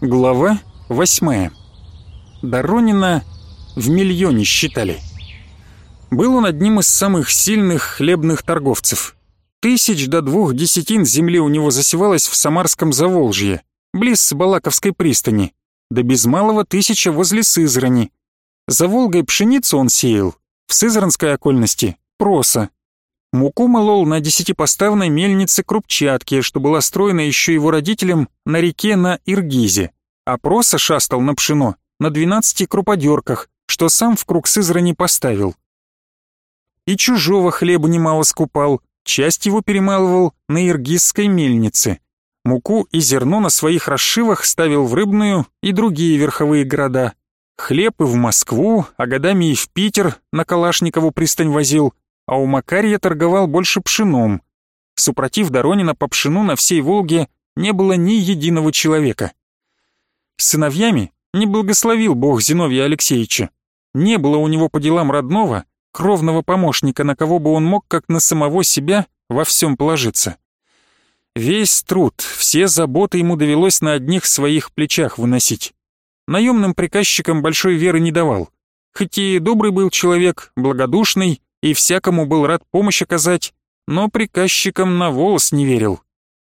Глава восьмая. Доронина в миллионе считали. Был он одним из самых сильных хлебных торговцев. Тысяч до двух десятин земли у него засевалось в Самарском Заволжье, близ Балаковской пристани, да без малого тысяча возле Сызрани. За Волгой пшеницу он сеял, в Сызранской окольности — проса. Муку молол на десятипоставной мельнице крупчатки, что была строена еще его родителям на реке на Иргизе, а проса шастал на пшено на двенадцати круподерках, что сам в круг Сызрани поставил. И чужого хлеба немало скупал, часть его перемалывал на иргизской мельнице. Муку и зерно на своих расшивах ставил в Рыбную и другие верховые города. Хлеб и в Москву, а годами и в Питер на Калашникову пристань возил, а у Макария торговал больше пшеном. Супротив Доронина по пшену на всей Волге не было ни единого человека. Сыновьями не благословил бог Зиновия Алексеевича. Не было у него по делам родного, кровного помощника, на кого бы он мог, как на самого себя, во всем положиться. Весь труд, все заботы ему довелось на одних своих плечах выносить. Наемным приказчикам большой веры не давал. Хоть и добрый был человек, благодушный, и всякому был рад помощь оказать, но приказчикам на волос не верил.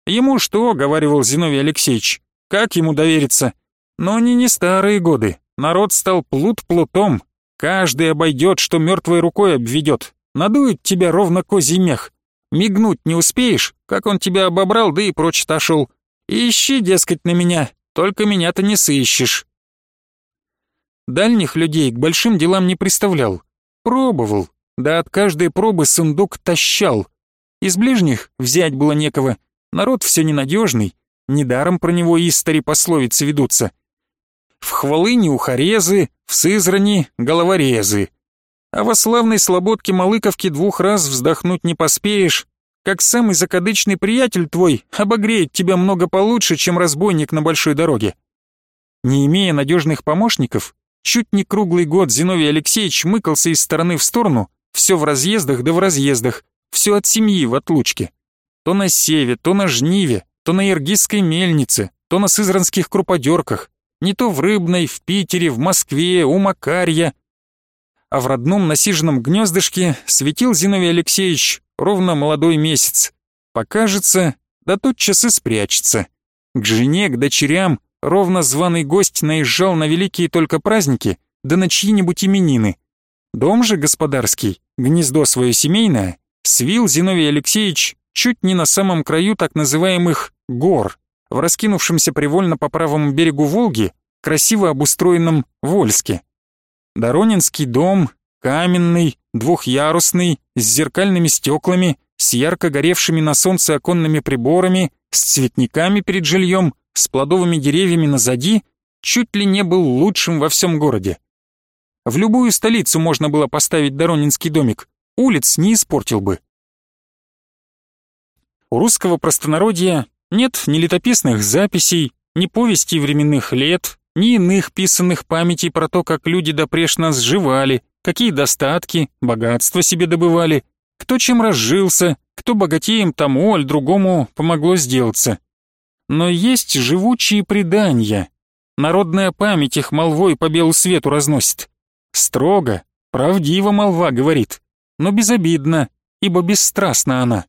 Ему что, говаривал Зиновий Алексеевич, как ему довериться? Но они не старые годы, народ стал плут плутом, каждый обойдет, что мертвой рукой обведет, надует тебя ровно козий мех. Мигнуть не успеешь, как он тебя обобрал, да и прочь отошел. Ищи, дескать, на меня, только меня-то не сыщешь. Дальних людей к большим делам не представлял. Пробовал, да от каждой пробы сундук тащал. Из ближних взять было некого, народ все ненадежный, недаром про него истори пословицы ведутся. В Хвалыне ухарезы, в Сызрани головорезы. А во славной слободке Малыковки двух раз вздохнуть не поспеешь, как самый закадычный приятель твой обогреет тебя много получше, чем разбойник на большой дороге. Не имея надежных помощников, чуть не круглый год Зиновий Алексеевич мыкался из стороны в сторону, все в разъездах да в разъездах, все от семьи в отлучке. То на севе, то на жниве, то на Иргизской мельнице, то на сызранских круподерках, не то в Рыбной, в Питере, в Москве, у Макарья. А в родном насиженном гнездышке светил Зиновий Алексеевич ровно молодой месяц. Покажется, да тут часы спрячется. К жене, к дочерям ровно званый гость наезжал на великие только праздники, да на чьи-нибудь именины. Дом же господарский, гнездо свое семейное, свил Зиновий Алексеевич чуть не на самом краю так называемых «гор», в раскинувшемся привольно по правому берегу Волги, красиво обустроенном Вольске. Доронинский дом, каменный, двухъярусный, с зеркальными стеклами, с ярко горевшими на солнце оконными приборами, с цветниками перед жильем, с плодовыми деревьями назади, чуть ли не был лучшим во всем городе. В любую столицу можно было поставить Доронинский домик, улиц не испортил бы. У русского простонародья нет ни летописных записей, ни повестей временных лет, ни иных писанных памятей про то, как люди допреж нас сживали, какие достатки, богатства себе добывали, кто чем разжился, кто богатеем тому, аль другому помогло сделаться. Но есть живучие предания. Народная память их молвой по белу свету разносит. Строго, правдиво молва говорит, но безобидно, ибо бесстрастна она.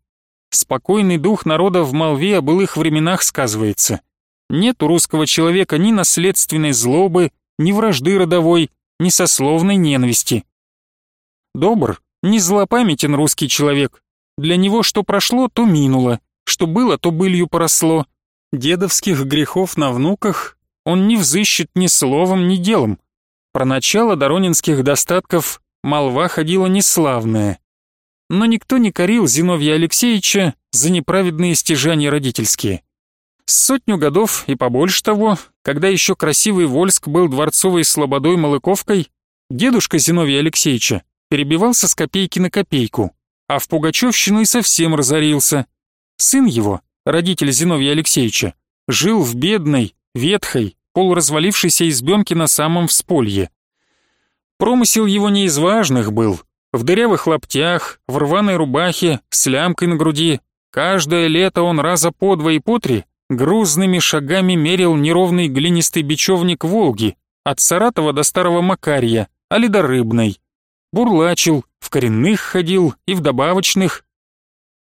Спокойный дух народа в молве о былых временах сказывается. Нет у русского человека ни наследственной злобы, ни вражды родовой, ни сословной ненависти. Добр, не злопамятен русский человек. Для него что прошло, то минуло, что было, то былью поросло. Дедовских грехов на внуках он не взыщет ни словом, ни делом. Про начало доронинских достатков молва ходила неславная. Но никто не корил Зиновья Алексеевича за неправедные стяжания родительские. Сотню годов и побольше того, когда еще красивый Вольск был дворцовой слободой Малыковкой, дедушка Зиновья Алексеевича перебивался с копейки на копейку, а в Пугачевщину и совсем разорился. Сын его, родитель Зиновья Алексеевича, жил в бедной, ветхой, полуразвалившейся избенке на самом всполье. Промысел его не из важных был. В дырявых лаптях, в рваной рубахе, с лямкой на груди. Каждое лето он раза по два и по три грузными шагами мерил неровный глинистый бечевник Волги от Саратова до Старого Макарья, али до Рыбной. Бурлачил, в коренных ходил и в добавочных.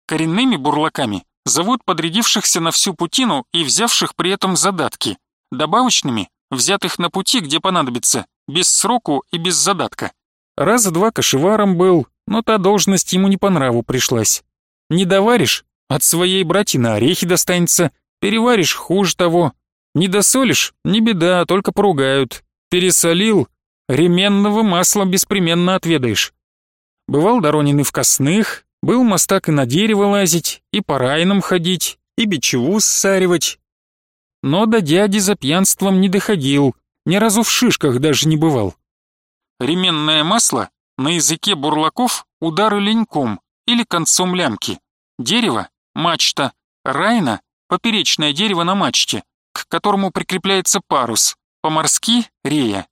Коренными бурлаками зовут подрядившихся на всю путину и взявших при этом задатки. Добавочными — взятых на пути, где понадобится, без сроку и без задатка. Раза два кошеваром был, но та должность ему не по нраву пришлась. Не доваришь — от своей братьи на орехи достанется, переваришь — хуже того. Не досолишь — не беда, только поругают. Пересолил — ременного масла беспременно отведаешь. Бывал Доронин и в косных, был мостак и на дерево лазить, и по райнам ходить, и бичеву ссаривать. Но до дяди за пьянством не доходил, ни разу в шишках даже не бывал. Ременное масло на языке бурлаков удары леньком или концом лямки. Дерево — мачта, райна — поперечное дерево на мачте, к которому прикрепляется парус, по-морски — рея.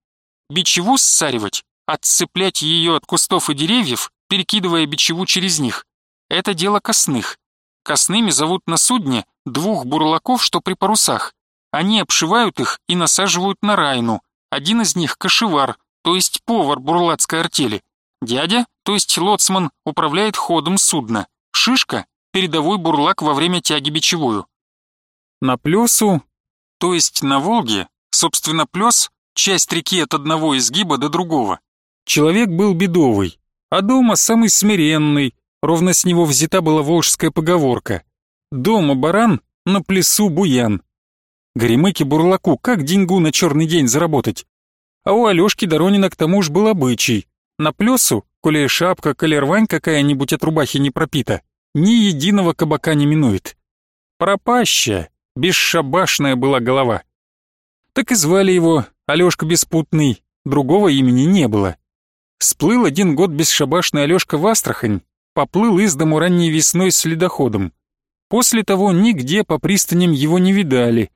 Бичеву ссаривать, отцеплять ее от кустов и деревьев перекидывая бичеву через них. Это дело косных. Косными зовут на судне двух бурлаков, что при парусах. Они обшивают их и насаживают на райну. Один из них — кошевар, то есть повар бурлацкой артели. Дядя, то есть лоцман, управляет ходом судна. Шишка — передовой бурлак во время тяги бичевую. На плесу, то есть на Волге, собственно, плес — часть реки от одного изгиба до другого. Человек был бедовый, а дома самый смиренный, ровно с него взята была волжская поговорка. Дома баран, на плесу буян. Горемыке бурлаку как деньгу на черный день заработать? А у Алёшки Доронина к тому ж был обычай. На плесу, коли шапка, коли рвань какая-нибудь от рубахи не пропита, ни единого кабака не минует. Пропащая, бесшабашная была голова. Так и звали его Алёшка Беспутный, другого имени не было. Сплыл один год бесшабашный Алёшка в Астрахань, поплыл из дому ранней весной с ледоходом. После того нигде по пристаням его не видали.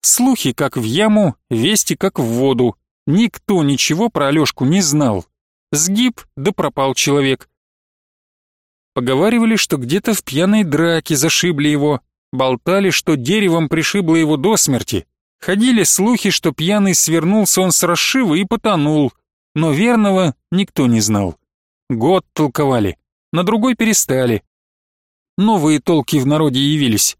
Слухи как в яму, вести как в воду. Никто ничего про Алёшку не знал. Сгиб, да пропал человек. Поговаривали, что где-то в пьяной драке зашибли его, болтали, что деревом пришибло его до смерти. Ходили слухи, что пьяный свернулся он с расшива и потонул, но верного никто не знал. Год толковали, на другой перестали. Новые толки в народе явились.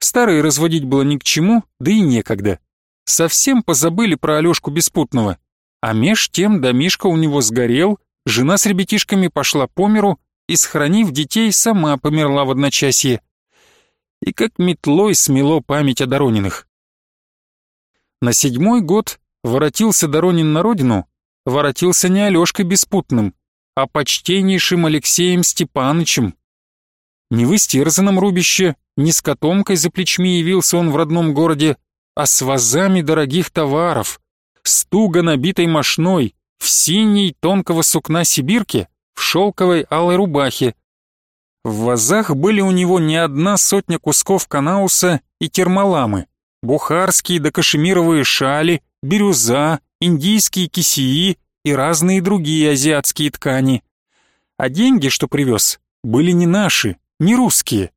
Старые разводить было ни к чему, да и некогда. Совсем позабыли про Алёшку Беспутного. А меж тем домишка у него сгорел, жена с ребятишками пошла по миру и, схоронив детей, сама померла в одночасье. И как метлой смело память о Дорониных. На седьмой год воротился Доронин на родину воротился не Алёшкой Беспутным, а почтеннейшим Алексеем Степанычем. Не в истерзанном рубище, не с котомкой за плечми явился он в родном городе, а с вазами дорогих товаров, с туго набитой мошной, в синей тонкого сукна сибирке, в шелковой алой рубахе. В вазах были у него не одна сотня кусков канауса и термаламы, бухарские да кашемировые шали, бирюза, индийские кисии и разные другие азиатские ткани. А деньги, что привез, были не наши, не русские,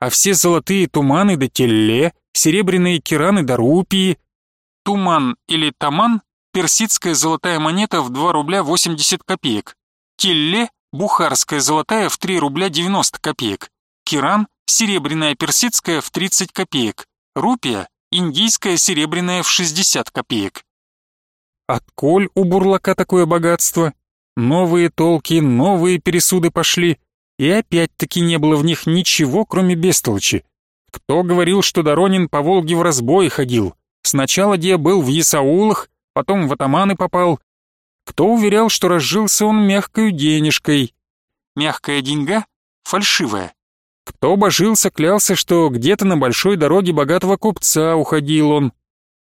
а все золотые туманы да телле, серебряные кираны да рупии. Туман или таман – персидская золотая монета в 2 рубля 80 копеек. Телле – бухарская золотая в 3 рубля 90 копеек. Киран – серебряная персидская в 30 копеек. Рупия – индийская серебряная в 60 копеек. Отколь у бурлака такое богатство? Новые толки, новые пересуды пошли, и опять-таки не было в них ничего, кроме бестолочи. Кто говорил, что Доронин по Волге в разбой ходил? Сначала где был в Ясаулах, потом в атаманы попал. Кто уверял, что разжился он мягкой денежкой? Мягкая деньга? Фальшивая. Кто божился, клялся, что где-то на большой дороге богатого купца уходил он,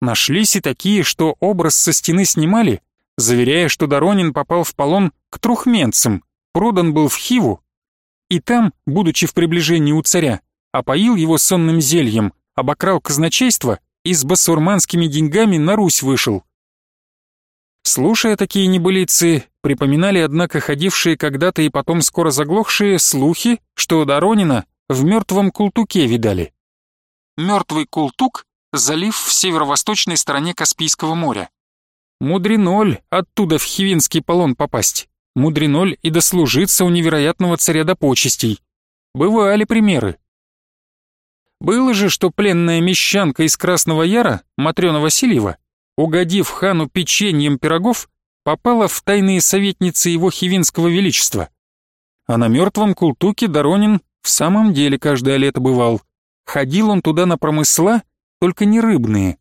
Нашлись и такие, что образ со стены снимали, заверяя, что Доронин попал в полон к трухменцам, продан был в Хиву, и там, будучи в приближении у царя, опоил его сонным зельем, обокрал казначейство и с басурманскими деньгами на Русь вышел. Слушая такие небылицы, припоминали, однако, ходившие когда-то и потом скоро заглохшие слухи, что Доронина в мертвом култуке видали. Мертвый Култук — залив в северо-восточной стороне Каспийского моря. Мудреноль оттуда в Хивинский полон попасть. Мудреноль и дослужиться у невероятного царя до почестей. Бывали примеры. Было же, что пленная мещанка из Красного Яра, Матрёна Васильева, угодив хану печеньем пирогов, попала в тайные советницы его хивинского величества. А на мертвом култуке Доронин в самом деле каждое лето бывал. Ходил он туда на промысла, только не рыбные.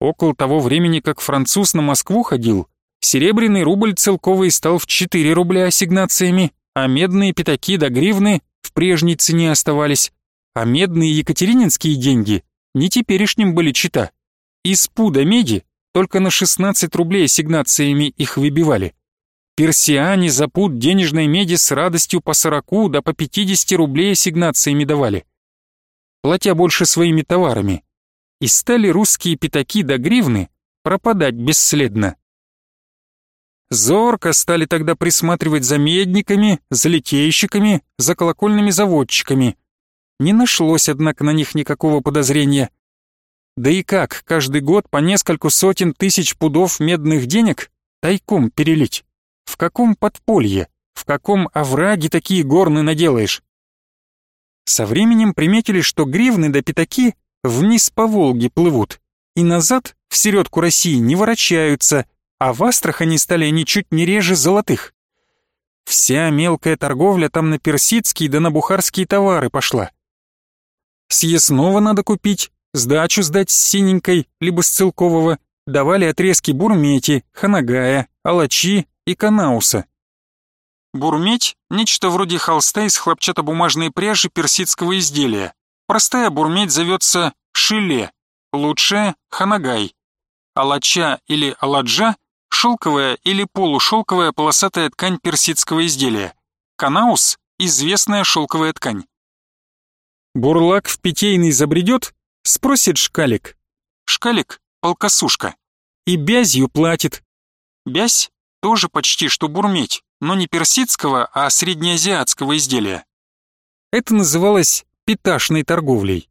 Около того времени, как француз на Москву ходил, серебряный рубль целковый стал в 4 рубля ассигнациями, а медные пятаки до гривны в прежней цене оставались, а медные екатерининские деньги не теперешним были чита. Из пуда меди только на 16 рублей ассигнациями их выбивали. Персиане за пуд денежной меди с радостью по 40 да по 50 рублей ассигнациями давали. Платя больше своими товарами. И стали русские пятаки до гривны пропадать бесследно. Зорко стали тогда присматривать за медниками, за литейщиками, за колокольными заводчиками. Не нашлось, однако, на них никакого подозрения. Да и как каждый год по нескольку сотен тысяч пудов медных денег тайком перелить? В каком подполье, в каком овраге такие горны наделаешь? Со временем приметили, что гривны да пятаки вниз по Волге плывут, и назад, в середку России, не ворочаются, а в Астрахани стали ничуть не реже золотых. Вся мелкая торговля там на персидские да на бухарские товары пошла. Съестного надо купить, сдачу сдать с синенькой, либо с целкового, давали отрезки бурмети, ханагая, алачи и канауса. Бурметь – нечто вроде холста из хлопчатобумажной пряжи персидского изделия. Простая бурметь зовется шиле, лучшая – ханагай. Алача или аладжа – шелковая или полушелковая полосатая ткань персидского изделия. Канаус – известная шелковая ткань. Бурлак в питейный забредет, спросит шкалик. Шкалик – полкосушка. И бязью платит. Бязь тоже почти что бурметь, но не персидского, а среднеазиатского изделия. Это называлось питашной торговлей.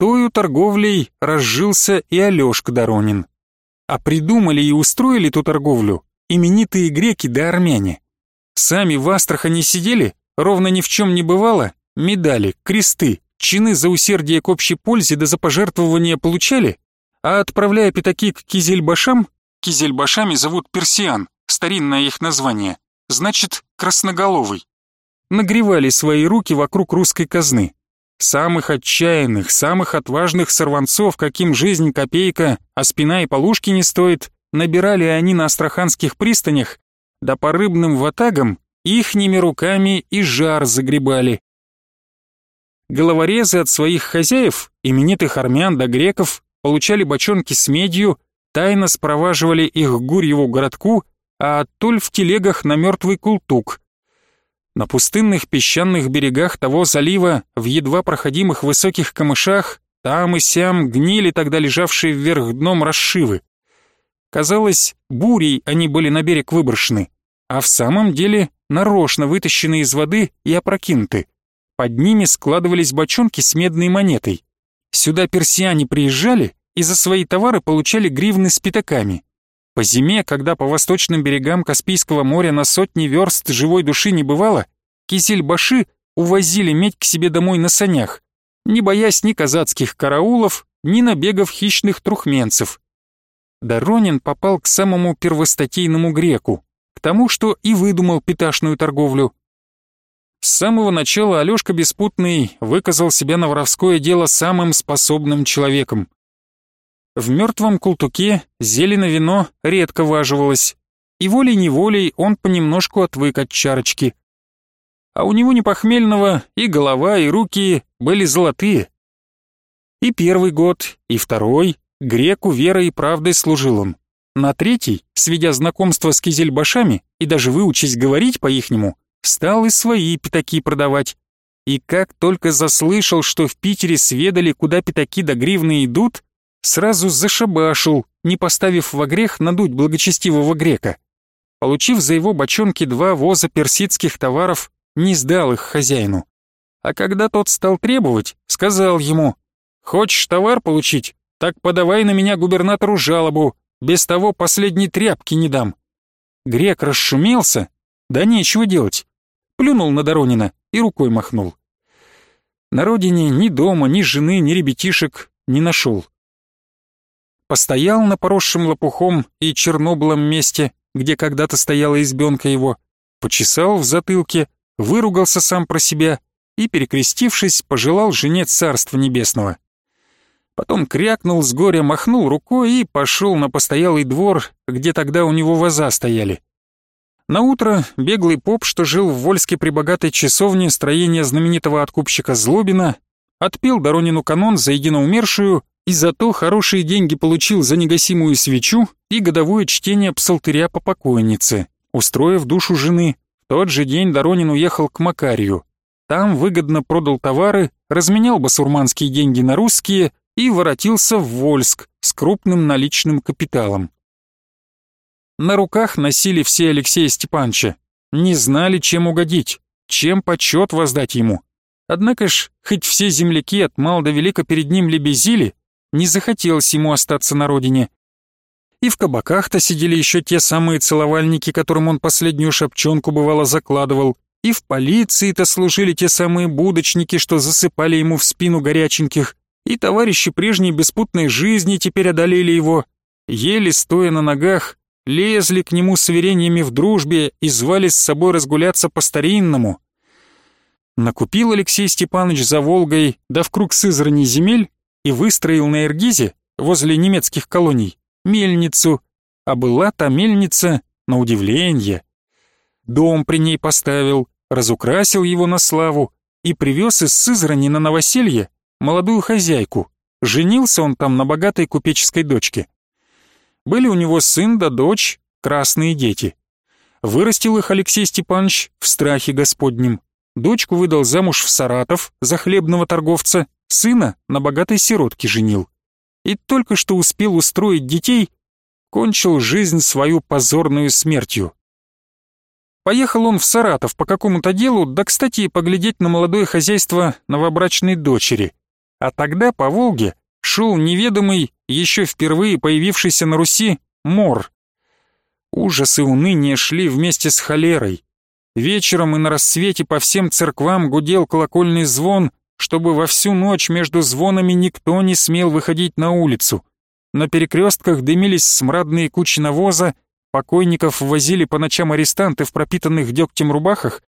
Тою торговлей разжился и Алёшка Доронин. А придумали и устроили ту торговлю именитые греки да армяне. Сами в Астрахани сидели, ровно ни в чем не бывало, медали, кресты, чины за усердие к общей пользе да за пожертвования получали, а отправляя пятаки к кизельбашам, Кизельбашами зовут персиан, старинное их название, значит красноголовый. Нагревали свои руки вокруг русской казны. Самых отчаянных, самых отважных сорванцов, каким жизнь копейка, а спина и полушки не стоит, набирали они на астраханских пристанях, да по рыбным ватагам ихними руками и жар загребали. Головорезы от своих хозяев, именитых армян да греков, получали бочонки с медью, тайно спроваживали их к Гурьеву городку, а оттуль в телегах на мертвый култук. На пустынных песчаных берегах того залива, в едва проходимых высоких камышах, там и сям гнили тогда лежавшие вверх дном расшивы. Казалось, бурей они были на берег выброшены, а в самом деле нарочно вытащены из воды и опрокинуты. Под ними складывались бочонки с медной монетой. Сюда персиане приезжали и за свои товары получали гривны с пятаками. По зиме, когда по восточным берегам Каспийского моря на сотни верст живой души не бывало, кизельбаши увозили медь к себе домой на санях, не боясь ни казацких караулов, ни набегов хищных трухменцев. Доронин попал к самому первостатейному греку, к тому, что и выдумал пяташную торговлю. С самого начала Алёшка Беспутный выказал себя на воровское дело самым способным человеком. В мертвом култуке зелено вино редко важивалось, и волей-неволей он понемножку отвык от чарочки. А у него не похмельного и голова, и руки были золотые. И первый год, и второй греку верой и правдой служил он. На третий, сведя знакомство с кизельбашами и даже выучись говорить по-ихнему, стал и свои пятаки продавать. И как только заслышал, что в Питере сведали, куда пятаки до гривны идут, сразу зашабашил, не поставив во грех надуть благочестивого грека. Получив за его бочонки два воза персидских товаров, не сдал их хозяину. А когда тот стал требовать, сказал ему, Хочешь товар получить? Так подавай на меня губернатору жалобу, без того последней тряпки не дам». Грек расшумелся, да нечего делать. Плюнул на Доронина и рукой махнул. На родине ни дома, ни жены, ни ребятишек не нашел. Постоял на поросшем лопухом и черноблом месте, где когда-то стояла избенка его, почесал в затылке, выругался сам про себя и, перекрестившись, пожелал жене Царства Небесного. Потом крякнул с горя, махнул рукой и пошел на постоялый двор, где тогда у него ваза стояли. На утро беглый поп, что жил в Вольске при богатой часовне строения знаменитого откупщика Злобина, отпил Доронину канон за единоумершую и зато хорошие деньги получил за негасимую свечу и годовое чтение псалтыря по покойнице. Устроив душу жены, в тот же день Доронин уехал к Макарию. Там выгодно продал товары, разменял басурманские деньги на русские и воротился в Вольск с крупным наличным капиталом. На руках носили все Алексея Степановича, не знали, чем угодить, чем почет воздать ему. Однако ж, хоть все земляки от мал до велика перед ним лебезили, не захотелось ему остаться на родине. И в кабаках-то сидели еще те самые целовальники, которым он последнюю шапчонку бывало закладывал, и в полиции-то служили те самые будочники, что засыпали ему в спину горяченьких, и товарищи прежней беспутной жизни теперь одолели его, еле стоя на ногах, лезли к нему с верениями в дружбе и звали с собой разгуляться по-старинному. Накупил Алексей Степанович за Волгой, да в круг Сызрани земель, и выстроил на Эргизе, возле немецких колоний, мельницу, а была та мельница, на удивление. Дом при ней поставил, разукрасил его на славу и привез из Сызрани на новоселье молодую хозяйку. Женился он там на богатой купеческой дочке. Были у него сын да дочь, красные дети. Вырастил их Алексей Степанович в страхе господнем. Дочку выдал замуж в Саратов за хлебного торговца, сына на богатой сиротке женил. И только что успел устроить детей, кончил жизнь свою позорную смертью. Поехал он в Саратов по какому-то делу, да, кстати, поглядеть на молодое хозяйство новобрачной дочери. А тогда по Волге шел неведомый, еще впервые появившийся на Руси, мор. Ужас и уныние шли вместе с холерой. Вечером и на рассвете по всем церквам гудел колокольный звон, чтобы во всю ночь между звонами никто не смел выходить на улицу. На перекрестках дымились смрадные кучи навоза, покойников возили по ночам арестанты в пропитанных дегтем рубахах,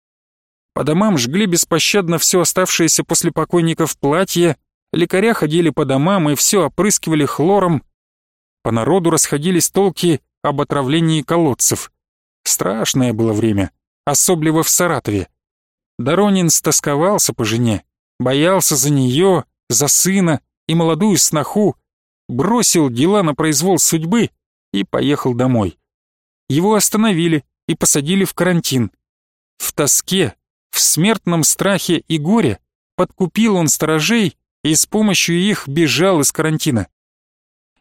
по домам жгли беспощадно все оставшееся после покойников платье, Лекаря ходили по домам и все опрыскивали хлором. По народу расходились толки об отравлении колодцев. Страшное было время, особливо в Саратове. Доронин стосковался по жене, боялся за нее, за сына и молодую сноху, бросил дела на произвол судьбы и поехал домой. Его остановили и посадили в карантин. В тоске, в смертном страхе и горе подкупил он сторожей и с помощью их бежал из карантина.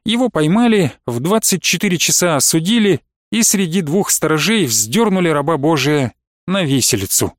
Его поймали, в 24 часа осудили и среди двух сторожей вздернули раба Божия на виселицу.